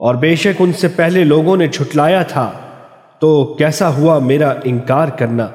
और बेशक उनसे पहले लोगों ने छुटलाया था तो कैसा हुआ मेरा इनकार करना?